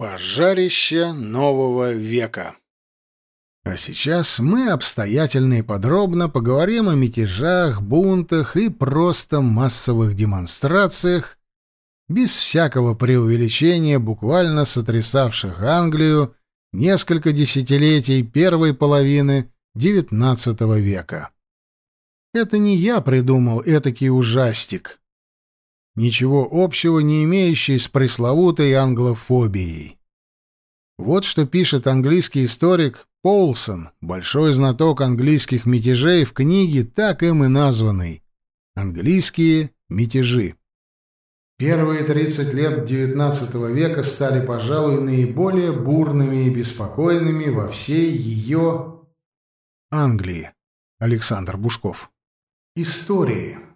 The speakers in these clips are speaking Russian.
Пожарище нового века. А сейчас мы обстоятельно и подробно поговорим о мятежах, бунтах и просто массовых демонстрациях, без всякого преувеличения, буквально сотрясавших Англию несколько десятилетий первой половины XIX века. Это не я придумал этакий ужастик ничего общего не имеющий с пресловутой англофобией. Вот что пишет английский историк Полсон, большой знаток английских мятежей в книге, так им и названной «Английские мятежи». Первые 30 лет XIX века стали, пожалуй, наиболее бурными и беспокойными во всей ее Англии. Александр Бушков. Истории.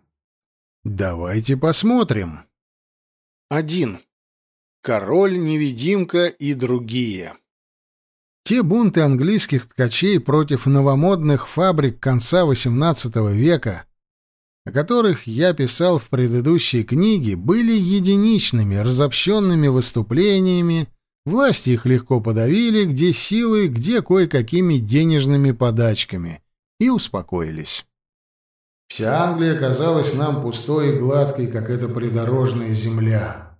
Давайте посмотрим. 1. Король-невидимка и другие. Те бунты английских ткачей против новомодных фабрик конца XVIII века, о которых я писал в предыдущей книге, были единичными, разобщенными выступлениями, власти их легко подавили, где силы, где кое-какими денежными подачками, и успокоились. Вся Англия казалась нам пустой и гладкой, как эта придорожная земля.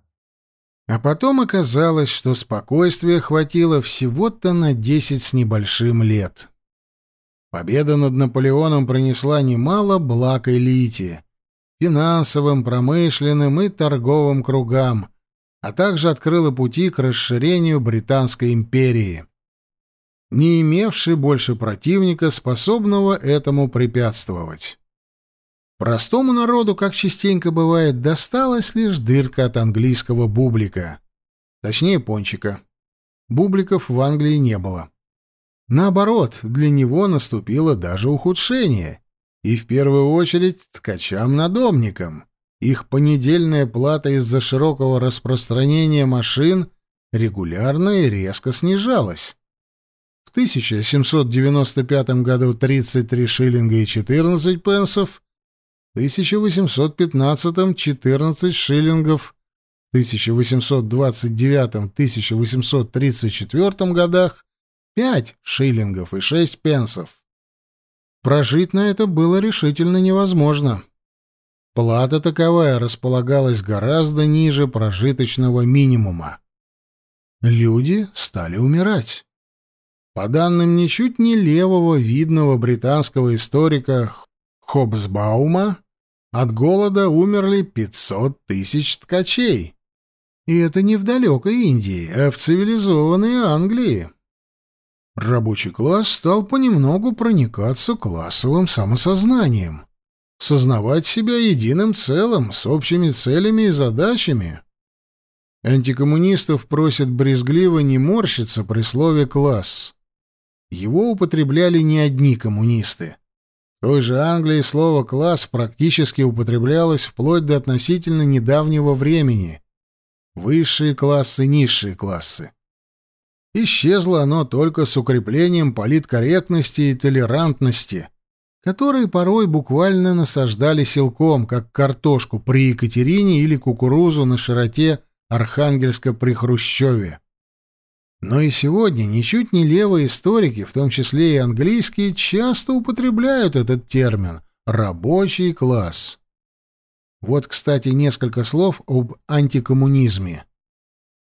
А потом оказалось, что спокойствия хватило всего-то на десять с небольшим лет. Победа над Наполеоном принесла немало благ элите, финансовым, промышленным и торговым кругам, а также открыла пути к расширению Британской империи, не имевшей больше противника, способного этому препятствовать. Простому народу, как частенько бывает, досталась лишь дырка от английского бублика. Точнее, пончика. Бубликов в Англии не было. Наоборот, для него наступило даже ухудшение. И в первую очередь ткачам-надомникам. Их понедельная плата из-за широкого распространения машин регулярно и резко снижалась. В 1795 году 33 шиллинга и 14 пенсов, 1815-м 14 шиллингов, в 1829-1834 годах 5 шиллингов и 6 пенсов. Прожить на это было решительно невозможно. Плата таковая располагалась гораздо ниже прожиточного минимума. Люди стали умирать. По данным ничуть не левого видного британского историка Хобсбаума, от голода умерли 500 тысяч ткачей. И это не в далекой Индии, а в цивилизованной Англии. Рабочий класс стал понемногу проникаться классовым самосознанием, сознавать себя единым целым, с общими целями и задачами. Антикоммунистов просят брезгливо не морщиться при слове «класс». Его употребляли не одни коммунисты той же Англии слово «класс» практически употреблялось вплоть до относительно недавнего времени. Высшие классы, низшие классы. Исчезло оно только с укреплением политкорректности и толерантности, которые порой буквально насаждали силком, как картошку при Екатерине или кукурузу на широте Архангельска при Хрущеве. Но и сегодня ничуть не левые историки, в том числе и английские, часто употребляют этот термин «рабочий класс». Вот, кстати, несколько слов об антикоммунизме.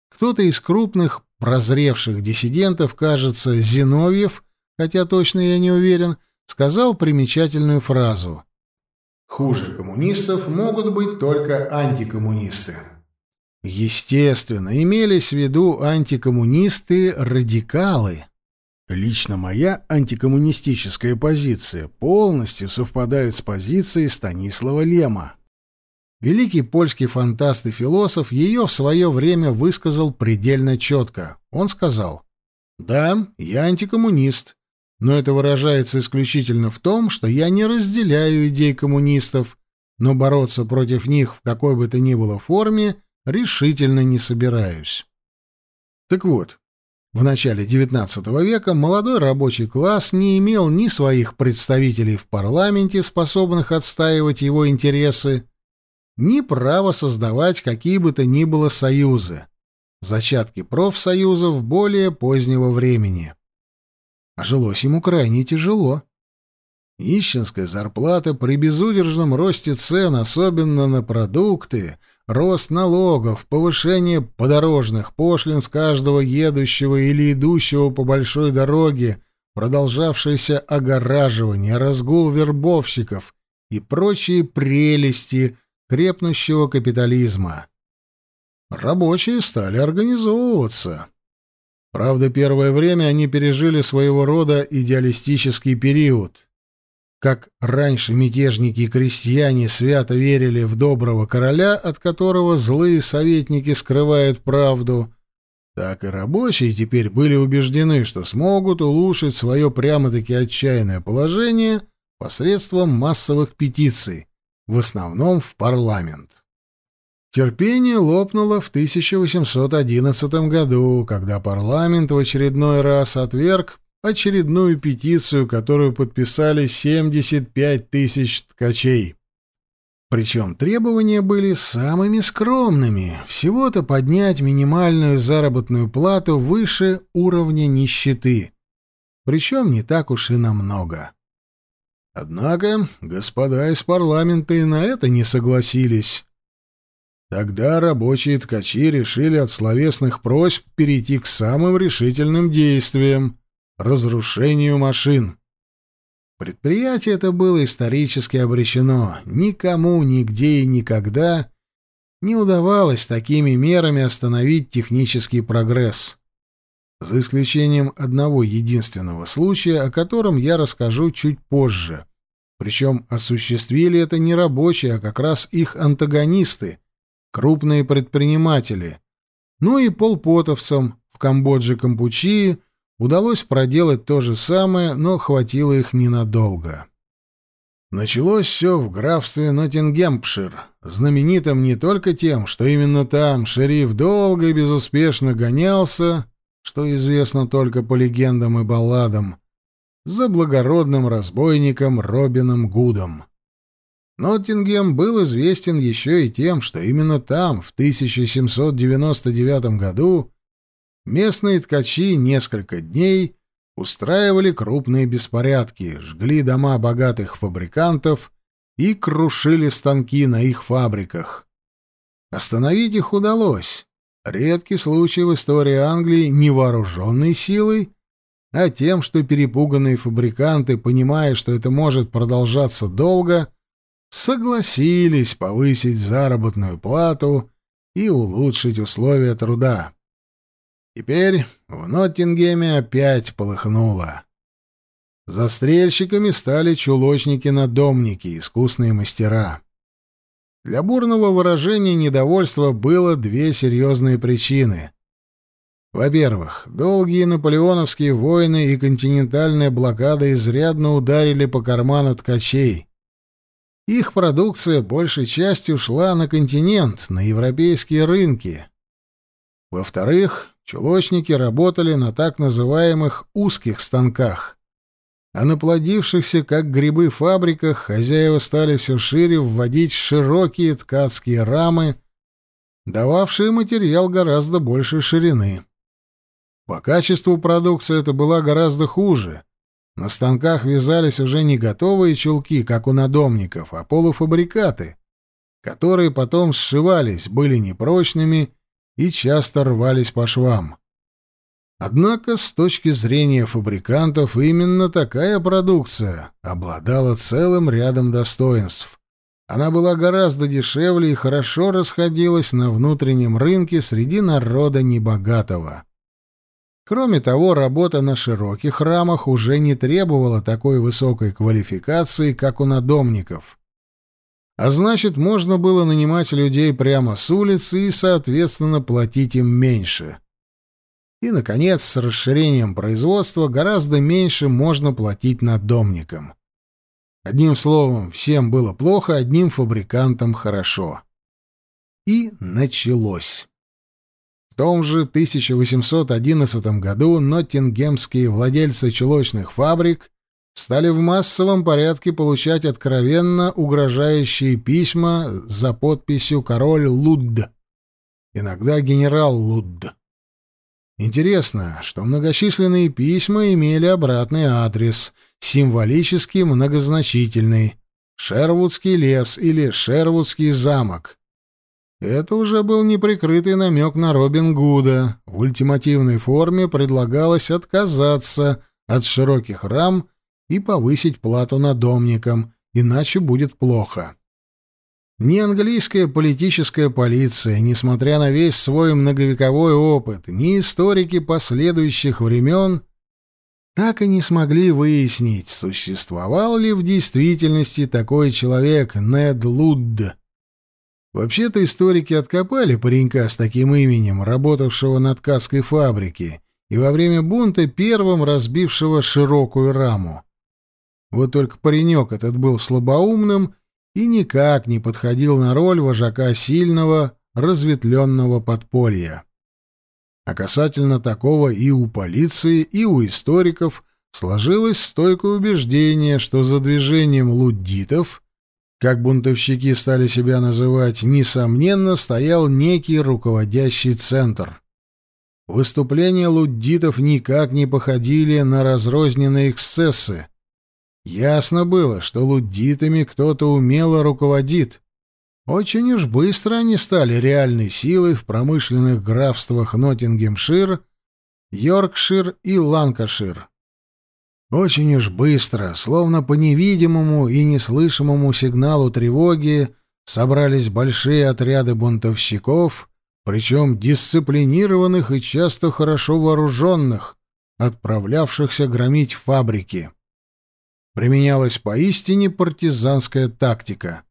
Кто-то из крупных прозревших диссидентов, кажется, Зиновьев, хотя точно я не уверен, сказал примечательную фразу «Хуже коммунистов могут быть только антикоммунисты». Естественно, имелись в виду антикоммунисты-радикалы. Лично моя антикоммунистическая позиция полностью совпадает с позицией Станислава Лема. Великий польский фантаст и философ ее в свое время высказал предельно четко. Он сказал, «Да, я антикоммунист, но это выражается исключительно в том, что я не разделяю идей коммунистов, но бороться против них в какой бы то ни было форме – решительно не собираюсь. Так вот, в начале XIX века молодой рабочий класс не имел ни своих представителей в парламенте, способных отстаивать его интересы, ни права создавать какие бы то ни было союзы. зачатки профсоюзов более позднего времени. А жилось ему крайне тяжело. Нищенская зарплата при безудержном росте цен, особенно на продукты, рост налогов, повышение подорожных пошлин с каждого едущего или идущего по большой дороге, продолжавшееся огораживание, разгул вербовщиков и прочие прелести крепнущего капитализма. Рабочие стали организовываться. Правда, первое время они пережили своего рода идеалистический период — как раньше мятежники и крестьяне свято верили в доброго короля, от которого злые советники скрывают правду, так и рабочие теперь были убеждены, что смогут улучшить свое прямо-таки отчаянное положение посредством массовых петиций, в основном в парламент. Терпение лопнуло в 1811 году, когда парламент в очередной раз отверг очередную петицию, которую подписали 75 тысяч ткачей. Причем требования были самыми скромными, всего-то поднять минимальную заработную плату выше уровня нищеты. Причем не так уж и намного. Однако господа из парламента и на это не согласились. Тогда рабочие ткачи решили от словесных просьб перейти к самым решительным действиям разрушению машин. Предприятие это было исторически обречено. Никому, нигде и никогда не удавалось такими мерами остановить технический прогресс. За исключением одного единственного случая, о котором я расскажу чуть позже. Причем осуществили это не рабочие, а как раз их антагонисты, крупные предприниматели. Ну и полпотовцам в Камбодже-Кампучии – Удалось проделать то же самое, но хватило их ненадолго. Началось все в графстве Ноттингемпшир, знаменитом не только тем, что именно там шериф долго и безуспешно гонялся, что известно только по легендам и балладам, за благородным разбойником Робином Гудом. Ноттингем был известен еще и тем, что именно там, в 1799 году, Местные ткачи несколько дней устраивали крупные беспорядки, жгли дома богатых фабрикантов и крушили станки на их фабриках. Остановить их удалось. Редкий случай в истории Англии не вооруженной силой, а тем, что перепуганные фабриканты, понимая, что это может продолжаться долго, согласились повысить заработную плату и улучшить условия труда. Теперь в Ноттингеме опять полыхнуло. Застрельщиками стали чулочники-надомники, искусные мастера. Для бурного выражения недовольства было две серьезные причины. Во-первых, долгие наполеоновские войны и континентальная блокада изрядно ударили по карману ткачей. Их продукция большей частью шла на континент, на европейские рынки. Во-вторых, Чулочники работали на так называемых узких станках, а на плодившихся, как грибы, фабриках хозяева стали все шире вводить широкие ткацкие рамы, дававшие материал гораздо большей ширины. По качеству продукции это была гораздо хуже. На станках вязались уже не готовые чулки, как у надомников, а полуфабрикаты, которые потом сшивались, были непрочными и часто рвались по швам. Однако, с точки зрения фабрикантов, именно такая продукция обладала целым рядом достоинств. Она была гораздо дешевле и хорошо расходилась на внутреннем рынке среди народа небогатого. Кроме того, работа на широких рамах уже не требовала такой высокой квалификации, как у надомников а значит, можно было нанимать людей прямо с улицы и, соответственно, платить им меньше. И, наконец, с расширением производства гораздо меньше можно платить надомникам. Одним словом, всем было плохо, одним фабрикантам хорошо. И началось. В том же 1811 году ноттингемские владельцы чулочных фабрик стали в массовом порядке получать откровенно угрожающие письма за подписью «Король Лудд». иногда генерал Лудд. Интересно, что многочисленные письма имели обратный адрес, символически многозначительный — Шервудский лес или Шервудский замок. Это уже был неприкрытый намек на Робин Гуда. В ультимативной форме предлагалось отказаться от широких рам и повысить плату надомникам, иначе будет плохо. Ни английская политическая полиция, несмотря на весь свой многовековой опыт, ни историки последующих времен так и не смогли выяснить, существовал ли в действительности такой человек Нед Лудд. Вообще-то историки откопали паренька с таким именем, работавшего на ткацкой фабрике, и во время бунта первым разбившего широкую раму. Вот только паренек этот был слабоумным и никак не подходил на роль вожака сильного, разветвленного подполья. А касательно такого и у полиции, и у историков сложилось стойкое убеждение, что за движением луддитов, как бунтовщики стали себя называть, несомненно стоял некий руководящий центр. Выступления луддитов никак не походили на разрозненные эксцессы, Ясно было, что луддитами кто-то умело руководит. Очень уж быстро они стали реальной силой в промышленных графствах Ноттингемшир, Йоркшир и Ланкашир. Очень уж быстро, словно по невидимому и неслышимому сигналу тревоги, собрались большие отряды бунтовщиков, причем дисциплинированных и часто хорошо вооруженных, отправлявшихся громить фабрики применялась поистине партизанская тактика.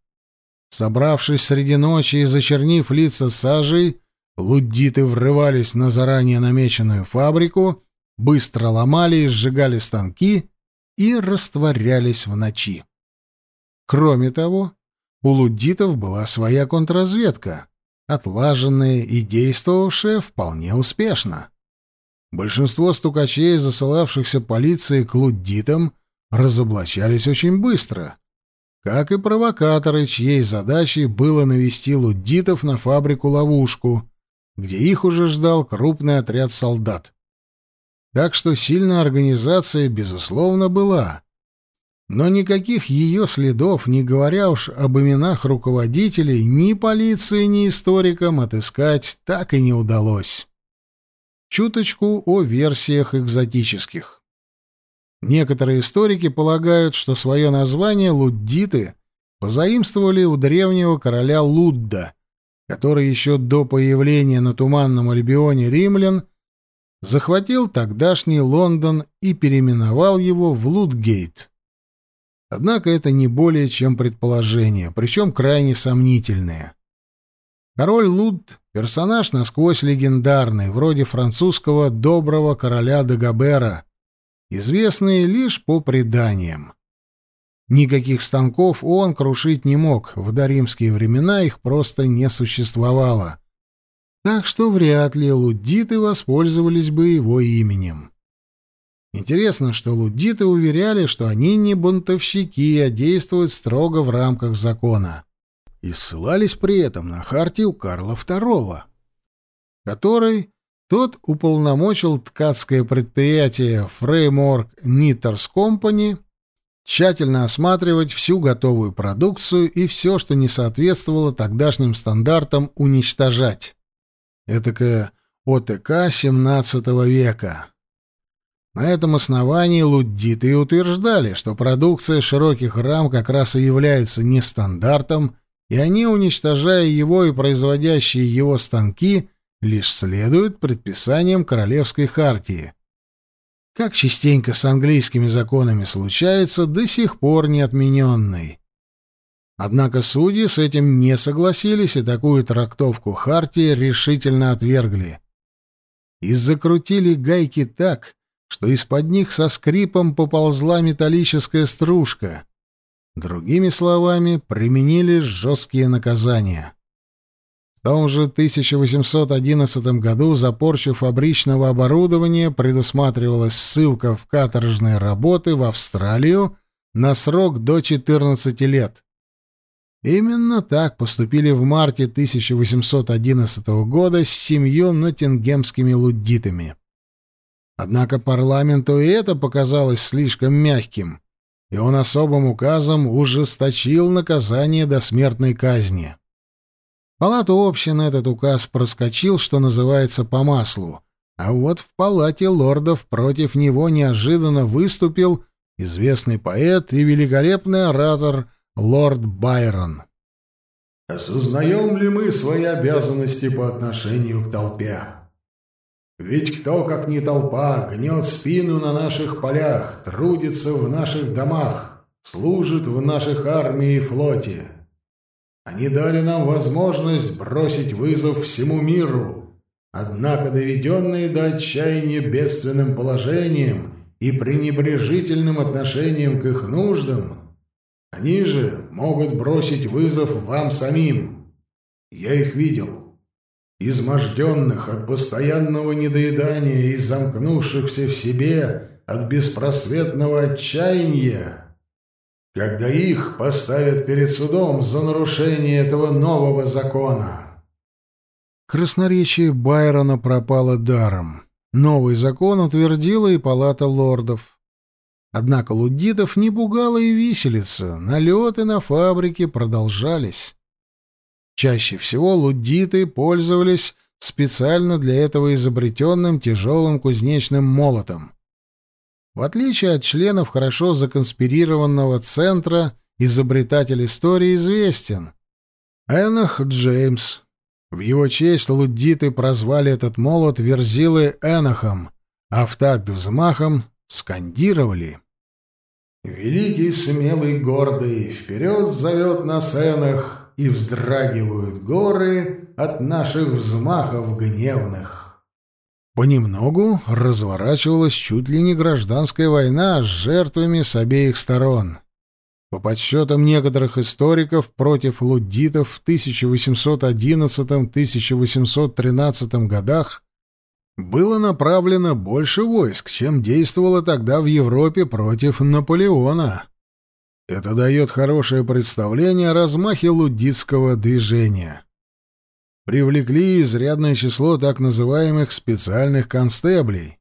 Собравшись среди ночи и зачернив лица сажей, луддиты врывались на заранее намеченную фабрику, быстро ломали и сжигали станки и растворялись в ночи. Кроме того, у луддитов была своя контрразведка, отлаженная и действовавшая вполне успешно. Большинство стукачей, засылавшихся полицией к луддитам, разоблачались очень быстро, как и провокаторы, чьей задачей было навести луддитов на фабрику-ловушку, где их уже ждал крупный отряд солдат. Так что сильная организация, безусловно, была. Но никаких ее следов, не говоря уж об именах руководителей, ни полиции, ни историкам отыскать так и не удалось. Чуточку о версиях экзотических. Некоторые историки полагают, что свое название луддиты позаимствовали у древнего короля Лудда, который еще до появления на Туманном Альбионе римлян захватил тогдашний Лондон и переименовал его в Лудгейт. Однако это не более чем предположение, причем крайне сомнительное. Король Луд — персонаж насквозь легендарный, вроде французского доброго короля Дагобера — известные лишь по преданиям. Никаких станков он крушить не мог, в доримские времена их просто не существовало. Так что вряд ли луддиты воспользовались бы его именем. Интересно, что луддиты уверяли, что они не бунтовщики, а действуют строго в рамках закона. И ссылались при этом на хартию Карла II, который тот уполномочил ткацкое предприятие Framework Knitters Company тщательно осматривать всю готовую продукцию и все, что не соответствовало тогдашним стандартам, уничтожать. Этакое ОТК XVII века. На этом основании луддиты утверждали, что продукция широких рам как раз и является нестандартом, и они, уничтожая его и производящие его станки, лишь следует предписаниям Королевской хартии. Как частенько с английскими законами случается, до сих пор не отмененный. Однако судьи с этим не согласились и такую трактовку хартии решительно отвергли. И закрутили гайки так, что из-под них со скрипом поползла металлическая стружка. Другими словами, применили жесткие наказания. Том же 1811 году за порчу фабричного оборудования предусматривалась ссылка в каторжные работы в Австралию на срок до 14 лет. Именно так поступили в марте 1811 года с семью ноттингемскими луддитами. Однако парламенту и это показалось слишком мягким, и он особым указом ужесточил наказание до смертной казни. Палату общин этот указ проскочил, что называется, по маслу, а вот в палате лордов против него неожиданно выступил известный поэт и великолепный оратор лорд Байрон. «Осознаем ли мы свои обязанности по отношению к толпе?» Ведь кто, как не толпа, гнет спину на наших полях, трудится в наших домах, служит в наших армии и флоте. Они дали нам возможность бросить вызов всему миру, однако доведенные до отчаяния бедственным положением и пренебрежительным отношением к их нуждам, они же могут бросить вызов вам самим. Я их видел изможденных от постоянного недоедания и замкнувшихся в себе от беспросветного отчаяния, когда их поставят перед судом за нарушение этого нового закона. Красноречие Байрона пропало даром. Новый закон утвердила и палата лордов. Однако луддитов не пугало и виселица, налеты на фабрике продолжались. Чаще всего луддиты пользовались специально для этого изобретенным тяжелым кузнечным молотом. В отличие от членов хорошо законспирированного центра, изобретатель истории известен. Энах Джеймс. В его честь луддиты прозвали этот молот Верзилы Энахом, а в такт взмахом скандировали. «Великий, смелый, гордый, вперед зовет нас Энах, и вздрагивают горы от наших взмахов гневных. Понемногу разворачивалась чуть ли не гражданская война с жертвами с обеих сторон. По подсчетам некоторых историков, против луддитов в 1811-1813 годах было направлено больше войск, чем действовало тогда в Европе против Наполеона. Это дает хорошее представление о размахе луддитского движения. Привлекли изрядное число так называемых специальных констеблей.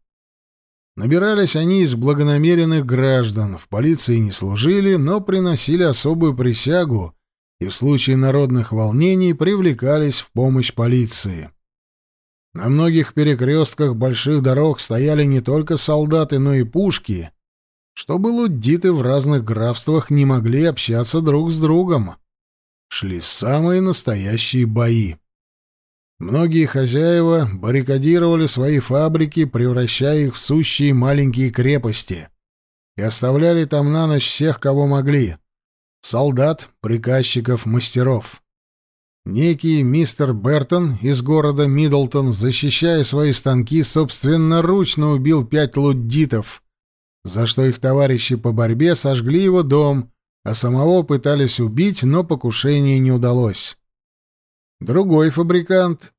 Набирались они из благонамеренных граждан, в полиции не служили, но приносили особую присягу и в случае народных волнений привлекались в помощь полиции. На многих перекрестках больших дорог стояли не только солдаты, но и пушки — чтобы луддиты в разных графствах не могли общаться друг с другом. Шли самые настоящие бои. Многие хозяева баррикадировали свои фабрики, превращая их в сущие маленькие крепости, и оставляли там на ночь всех, кого могли — солдат, приказчиков, мастеров. Некий мистер Бертон из города Миддлтон, защищая свои станки, собственноручно убил пять луддитов — за что их товарищи по борьбе сожгли его дом, а самого пытались убить, но покушение не удалось. Другой фабрикант,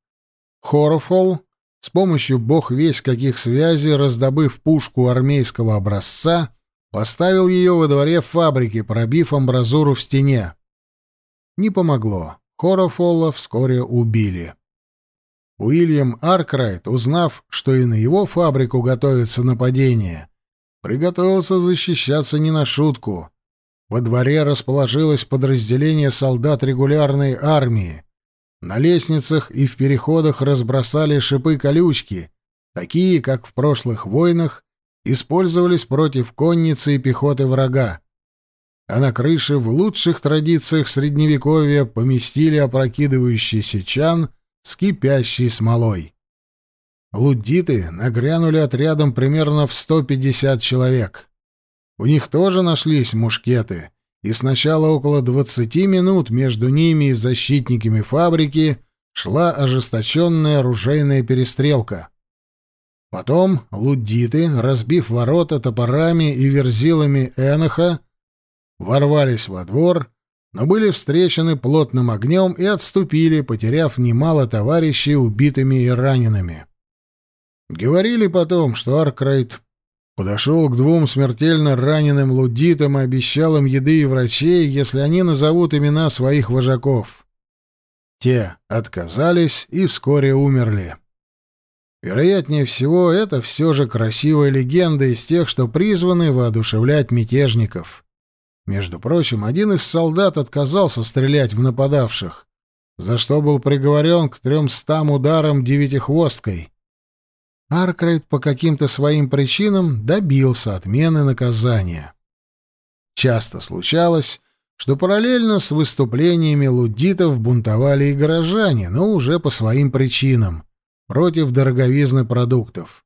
Хорофол, с помощью бог весь каких связей, раздобыв пушку армейского образца, поставил ее во дворе фабрики, пробив амбразуру в стене. Не помогло. Хорофола вскоре убили. Уильям Аркрайт, узнав, что и на его фабрику готовится нападение, приготовился защищаться не на шутку. Во дворе расположилось подразделение солдат регулярной армии. На лестницах и в переходах разбросали шипы-колючки, такие, как в прошлых войнах, использовались против конницы и пехоты врага. А на крыше в лучших традициях Средневековья поместили опрокидывающийся чан с кипящей смолой. Луддиты нагрянули отрядом примерно в 150 человек. У них тоже нашлись мушкеты, и сначала около 20 минут между ними и защитниками фабрики шла ожесточенная оружейная перестрелка. Потом луддиты, разбив ворота топорами и верзилами Эноха, ворвались во двор, но были встречены плотным огнем и отступили, потеряв немало товарищей убитыми и ранеными. Говорили потом, что Аркрайт Подошел к двум смертельно раненым лудитам и обещал им еды и врачей, если они назовут имена своих вожаков. Те отказались и вскоре умерли. Вероятнее всего, это все же красивая легенда из тех, что призваны воодушевлять мятежников. Между прочим, один из солдат отказался стрелять в нападавших, за что был приговорен к трёмстам ударам девятихвосткой. Аркрайт по каким-то своим причинам добился отмены наказания. Часто случалось, что параллельно с выступлениями лудитов бунтовали и горожане, но уже по своим причинам против дороговизны продуктов.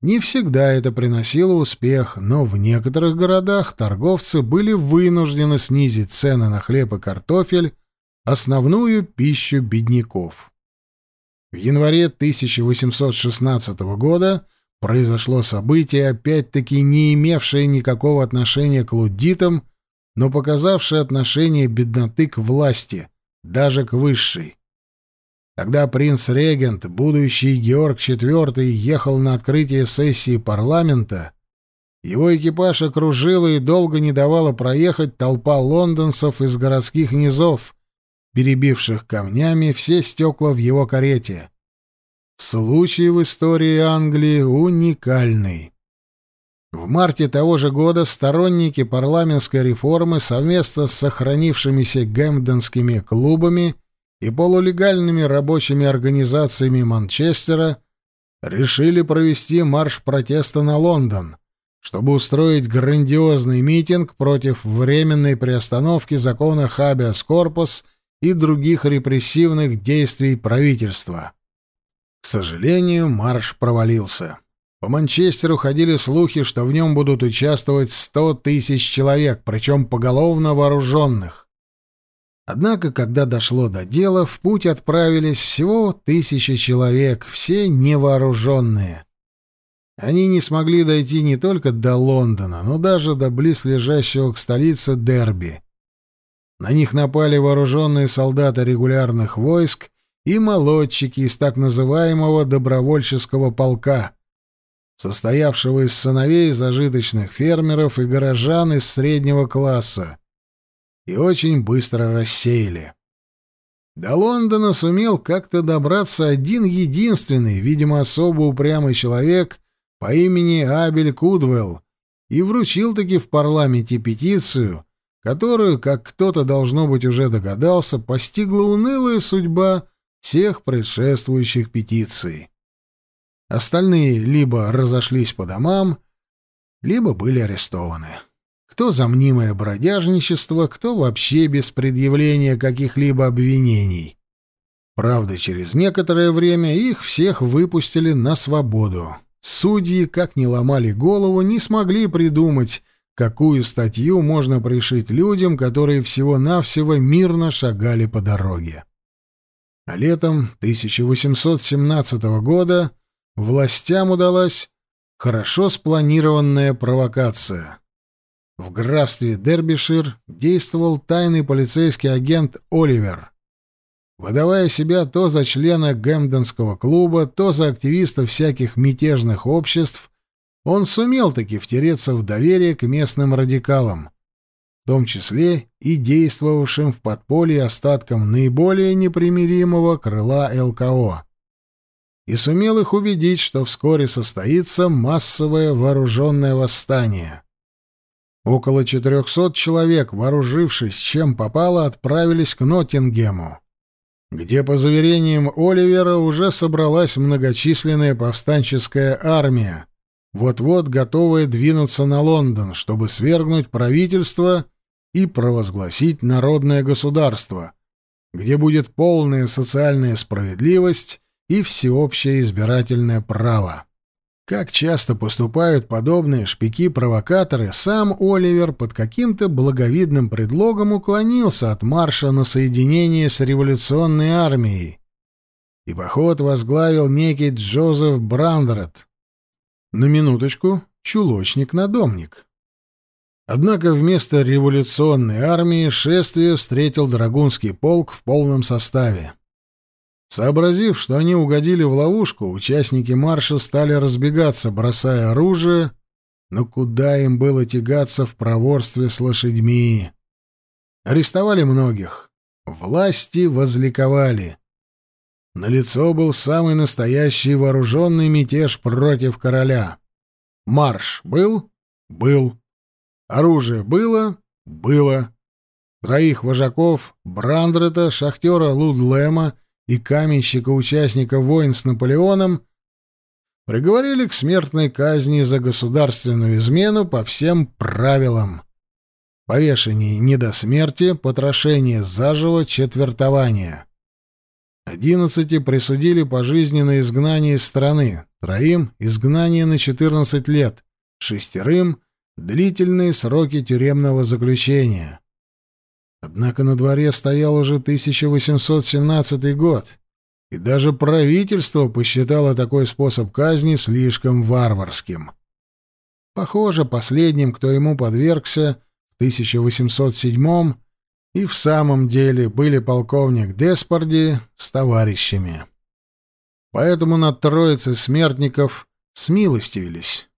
Не всегда это приносило успех, но в некоторых городах торговцы были вынуждены снизить цены на хлеб и картофель, основную пищу бедняков. В январе 1816 года произошло событие, опять-таки не имевшее никакого отношения к луддитам, но показавшее отношение бедноты к власти, даже к высшей. Когда принц-регент, будущий Георг IV, ехал на открытие сессии парламента, его экипаж окружила и долго не давала проехать толпа лондонцев из городских низов, перебивших камнями все стекла в его карете. Случай в истории Англии уникальный. В марте того же года сторонники парламентской реформы совместно с сохранившимися гэмпдонскими клубами и полулегальными рабочими организациями Манчестера решили провести марш протеста на Лондон, чтобы устроить грандиозный митинг против временной приостановки закона «Хабиас Корпус» и других репрессивных действий правительства. К сожалению, марш провалился. По Манчестеру ходили слухи, что в нем будут участвовать сто тысяч человек, причем поголовно вооруженных. Однако, когда дошло до дела, в путь отправились всего тысячи человек, все невооруженные. Они не смогли дойти не только до Лондона, но даже до близлежащего к столице Дерби. На них напали вооруженные солдаты регулярных войск и молодчики из так называемого добровольческого полка, состоявшего из сыновей зажиточных фермеров и горожан из среднего класса, и очень быстро рассеяли. До Лондона сумел как-то добраться один единственный, видимо, особо упрямый человек по имени Абель Кудвелл и вручил-таки в парламенте петицию, которую, как кто-то, должно быть, уже догадался, постигла унылая судьба всех предшествующих петиций. Остальные либо разошлись по домам, либо были арестованы кто за мнимое бродяжничество, кто вообще без предъявления каких-либо обвинений. Правда, через некоторое время их всех выпустили на свободу. Судьи, как ни ломали голову, не смогли придумать, какую статью можно пришить людям, которые всего-навсего мирно шагали по дороге. А летом 1817 года властям удалась хорошо спланированная провокация — в графстве Дербишир действовал тайный полицейский агент Оливер, выдавая себя то за члена Гэмденского клуба, то за активиста всяких мятежных обществ, он сумел таки втереться в доверие к местным радикалам, в том числе и действовавшим в подполье остаткам наиболее непримиримого крыла ЛКО. И сумел их убедить, что вскоре состоится массовое вооруженное восстание. Около 400 человек, вооружившись чем попало, отправились к Ноттингему, где, по заверениям Оливера, уже собралась многочисленная повстанческая армия, вот-вот готовая двинуться на Лондон, чтобы свергнуть правительство и провозгласить народное государство, где будет полная социальная справедливость и всеобщее избирательное право. Как часто поступают подобные шпики-провокаторы, сам Оливер под каким-то благовидным предлогом уклонился от марша на соединение с революционной армией. И поход возглавил некий Джозеф Брандерет. На минуточку, чулочник-надомник. Однако вместо революционной армии шествие встретил Драгунский полк в полном составе. Сообразив, что они угодили в ловушку, участники марша стали разбегаться, бросая оружие, Но куда им было тягаться в проворстве с лошадьми? Арестовали многих. Власти возликовали. На лицо был самый настоящий вооруженный мятеж против короля. Марш был? Был. Оружие было? Было. Троих вожаков — Брандрета, шахтера Лудлема и каменщика-участника войн с Наполеоном — приговорили к смертной казни за государственную измену по всем правилам. Повешение не до смерти, потрошение заживо, четвертование. Одиннадцати присудили пожизненное изгнание из страны, троим — изгнание на 14 лет, шестерым — длительные сроки тюремного заключения. Однако на дворе стоял уже 1817 год — и даже правительство посчитало такой способ казни слишком варварским. Похоже, последним, кто ему подвергся в 1807 и в самом деле были полковник Деспорди с товарищами. Поэтому над троицей смертников смилостивились.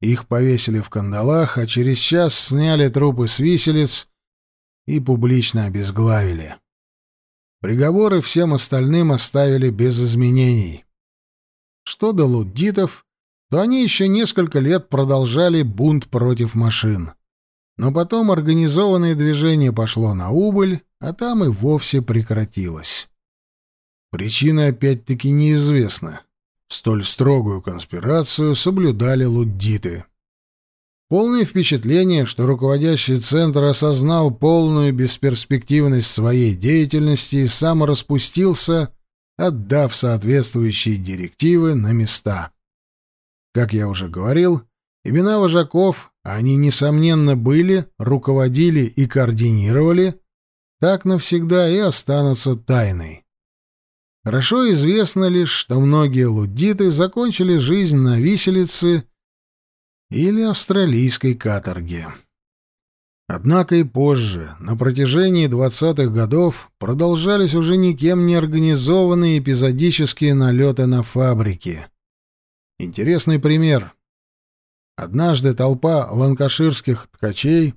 Их повесили в кандалах, а через час сняли трупы с виселиц и публично обезглавили. Приговоры всем остальным оставили без изменений. Что до луддитов, то они еще несколько лет продолжали бунт против машин. Но потом организованное движение пошло на убыль, а там и вовсе прекратилось. Причина опять-таки неизвестна. Столь строгую конспирацию соблюдали луддиты. Полное впечатление, что руководящий центр осознал полную бесперспективность своей деятельности и сам распустился, отдав соответствующие директивы на места. Как я уже говорил, имена вожаков, они, несомненно, были, руководили и координировали, так навсегда и останутся тайной. Хорошо известно лишь, что многие луддиты закончили жизнь на виселице или австралийской каторги. Однако и позже, на протяжении 20-х годов, продолжались уже никем не организованные эпизодические налеты на фабрики. Интересный пример. Однажды толпа ланкаширских ткачей,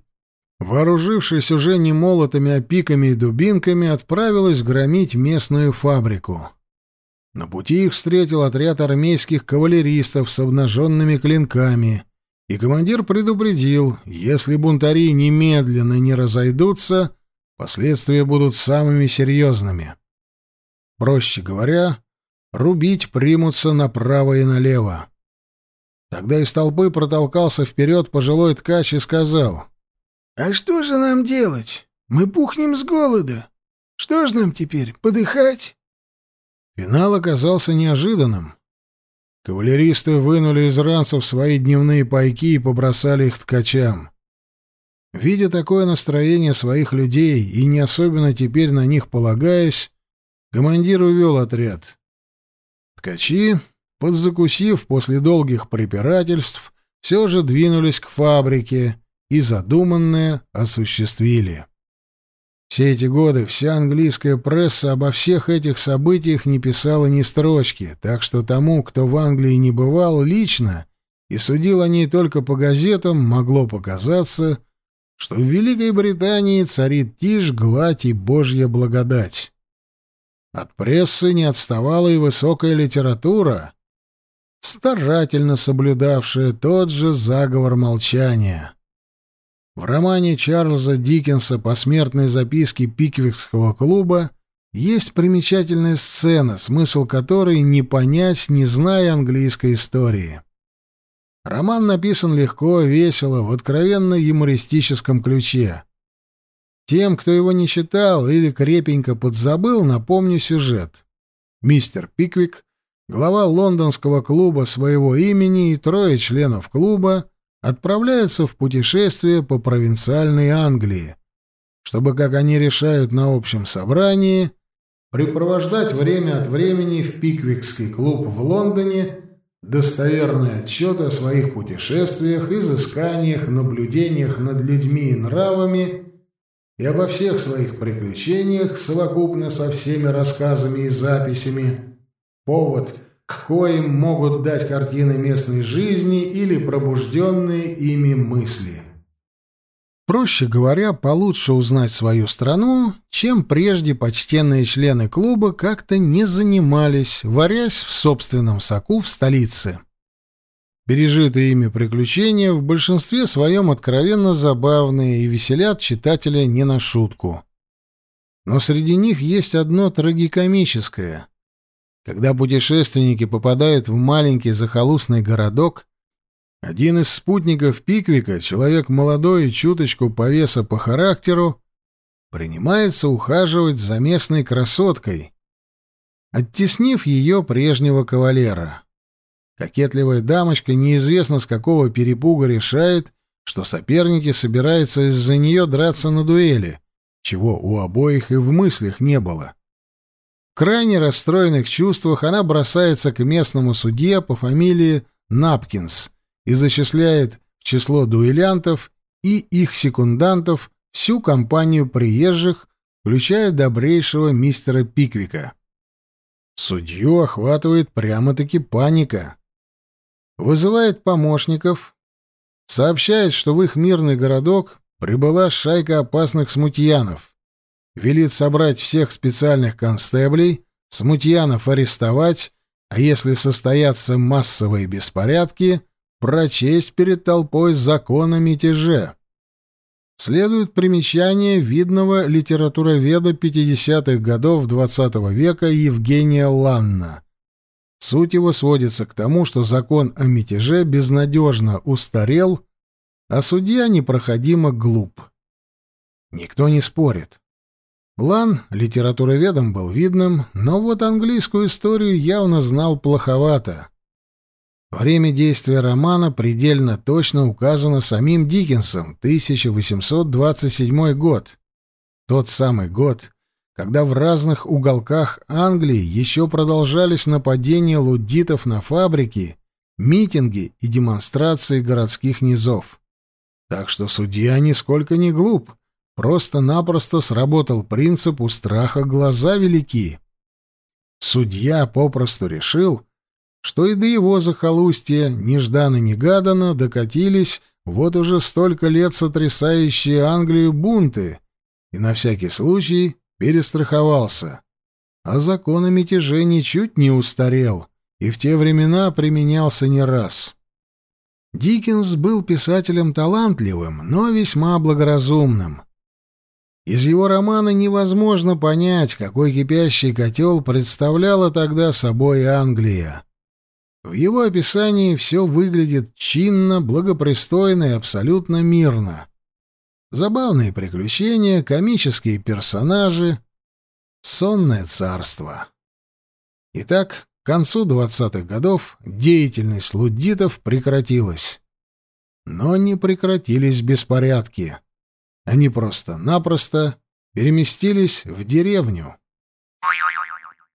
вооружившись уже не молотами, а пиками и дубинками, отправилась громить местную фабрику. На пути их встретил отряд армейских кавалеристов с обнаженными клинками — и командир предупредил, если бунтари немедленно не разойдутся, последствия будут самыми серьезными. Проще говоря, рубить примутся направо и налево. Тогда из толпы протолкался вперед пожилой ткач и сказал, «А что же нам делать? Мы пухнем с голода. Что ж нам теперь, подыхать?» Финал оказался неожиданным. Кавалеристы вынули из ранцев свои дневные пайки и побросали их ткачам. Видя такое настроение своих людей и не особенно теперь на них полагаясь, командир увел отряд. Ткачи, подзакусив после долгих препирательств, все же двинулись к фабрике и задуманное осуществили. Все эти годы вся английская пресса обо всех этих событиях не писала ни строчки, так что тому, кто в Англии не бывал лично и судил о ней только по газетам, могло показаться, что в Великой Британии царит тишь, гладь и божья благодать. От прессы не отставала и высокая литература, старательно соблюдавшая тот же заговор молчания. В романе Чарльза Диккенса «Посмертные записки Пиквикского клуба» есть примечательная сцена, смысл которой не понять, не зная английской истории. Роман написан легко, весело, в откровенно юмористическом ключе. Тем, кто его не читал или крепенько подзабыл, напомню сюжет. Мистер Пиквик, глава лондонского клуба своего имени и трое членов клуба отправляются в путешествие по провинциальной Англии, чтобы, как они решают на общем собрании, припровождать время от времени в Пиквикский клуб в Лондоне достоверные отчеты о своих путешествиях, изысканиях, наблюдениях над людьми и нравами и обо всех своих приключениях совокупно со всеми рассказами и записями, повод к коим могут дать картины местной жизни или пробужденные ими мысли. Проще говоря, получше узнать свою страну, чем прежде почтенные члены клуба как-то не занимались, варясь в собственном соку в столице. Пережитые ими приключения в большинстве своем откровенно забавные и веселят читателя не на шутку. Но среди них есть одно трагикомическое. Когда путешественники попадают в маленький захолустный городок, один из спутников Пиквика, человек молодой и чуточку повеса по характеру, принимается ухаживать за местной красоткой, оттеснив ее прежнего кавалера. Кокетливая дамочка неизвестно с какого перепуга решает, что соперники собираются из-за нее драться на дуэли, чего у обоих и в мыслях не было. Крайне расстроенных чувствах она бросается к местному судье по фамилии Напкинс — и зачисляет в число дуэлянтов и их секундантов всю компанию приезжих, включая добрейшего мистера Пиквика. Судью охватывает прямо-таки паника. Вызывает помощников, сообщает, что в их мирный городок прибыла шайка опасных смутьянов, велит собрать всех специальных констеблей, смутьянов арестовать, а если состоятся массовые беспорядки, прочесть перед толпой закон о мятеже. Следует примечание видного литературоведа 50-х годов XX -го века Евгения Ланна. Суть его сводится к тому, что закон о мятеже безнадежно устарел, а судья непроходимо глуп. Никто не спорит. Лан литературоведом был видным, но вот английскую историю явно знал плоховато. Время действия романа предельно точно указано самим Диккенсом, 1827 год. Тот самый год, когда в разных уголках Англии еще продолжались нападения луддитов на фабрики, митинги и демонстрации городских низов. Так что судья нисколько не глуп, просто-напросто сработал принцип «у страха глаза велики». Судья попросту решил — что и до его захолустья нежданно-негаданно докатились вот уже столько лет сотрясающие Англию бунты, и на всякий случай перестраховался. А закон о мятеже ничуть не устарел, и в те времена применялся не раз. Диккенс был писателем талантливым, но весьма благоразумным. Из его романа невозможно понять, какой кипящий котел представляла тогда собой Англия. В его описании все выглядит чинно, благопристойно и абсолютно мирно. Забавные приключения, комические персонажи, сонное царство. Итак, к концу двадцатых годов деятельность луддитов прекратилась. Но не прекратились беспорядки. Они просто-напросто переместились в деревню.